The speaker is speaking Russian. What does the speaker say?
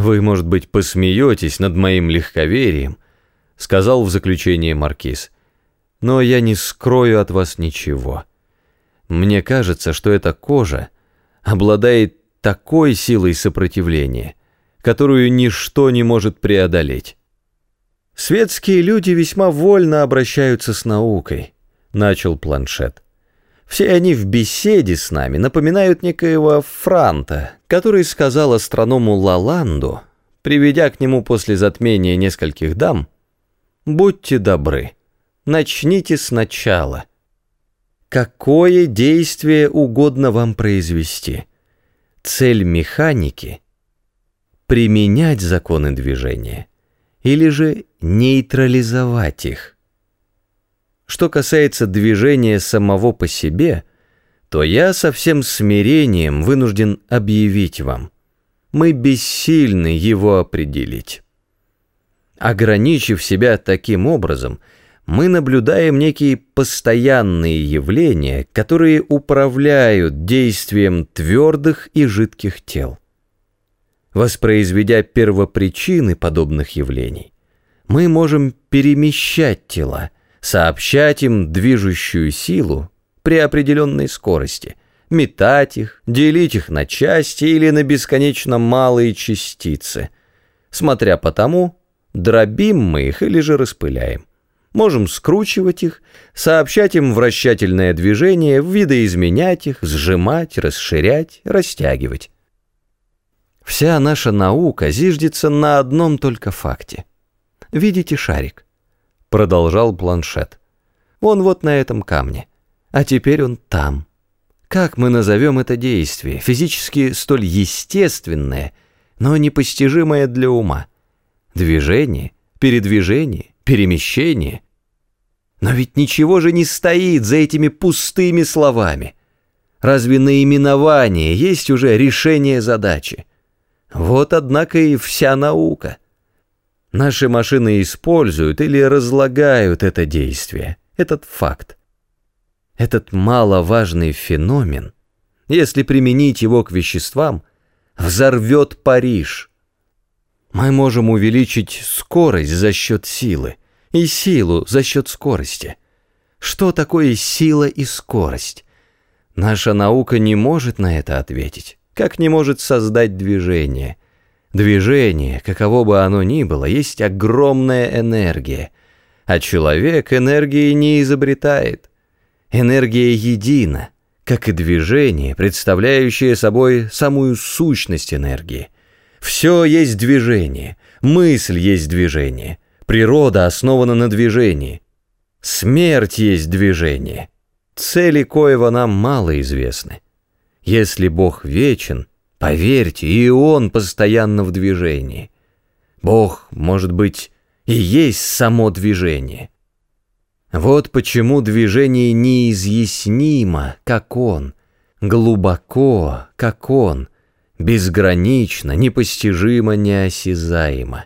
«Вы, может быть, посмеетесь над моим легковерием», — сказал в заключение Маркиз. «Но я не скрою от вас ничего. Мне кажется, что эта кожа обладает такой силой сопротивления, которую ничто не может преодолеть. Светские люди весьма вольно обращаются с наукой, начал планшет. Все они в беседе с нами напоминают некоего Франта, который сказал астроному Лаланду, приведя к нему после затмения нескольких дам, «Будьте добры, начните сначала. Какое действие угодно вам произвести? Цель механики — применять законы движения или же нейтрализовать их». Что касается движения самого по себе, то я со всем смирением вынужден объявить вам, мы бессильны его определить. Ограничив себя таким образом, мы наблюдаем некие постоянные явления, которые управляют действием твердых и жидких тел. Воспроизведя первопричины подобных явлений, мы можем перемещать тела, сообщать им движущую силу при определенной скорости, метать их, делить их на части или на бесконечно малые частицы. Смотря по тому, дробим мы их или же распыляем. Можем скручивать их, сообщать им вращательное движение, видоизменять их, сжимать, расширять, растягивать. Вся наша наука зиждется на одном только факте. Видите шарик? Продолжал планшет. Он вот на этом камне, а теперь он там. Как мы назовем это действие, физически столь естественное, но непостижимое для ума? Движение, передвижение, перемещение? Но ведь ничего же не стоит за этими пустыми словами. Разве наименование есть уже решение задачи? Вот, однако, и вся наука. Наши машины используют или разлагают это действие, этот факт. Этот маловажный феномен, если применить его к веществам, взорвет Париж. Мы можем увеличить скорость за счет силы и силу за счет скорости. Что такое сила и скорость? Наша наука не может на это ответить, как не может создать движение – Движение, каково бы оно ни было, есть огромная энергия, а человек энергии не изобретает. Энергия едина, как и движение, представляющее собой самую сущность энергии. Все есть движение, мысль есть движение, природа основана на движении, смерть есть движение. Цели коего нам мало известны. Если Бог вечен, Поверьте, и он постоянно в движении. Бог, может быть, и есть само движение. Вот почему движение неизъяснимо, как он, глубоко, как он, безгранично, непостижимо, неосязаемо.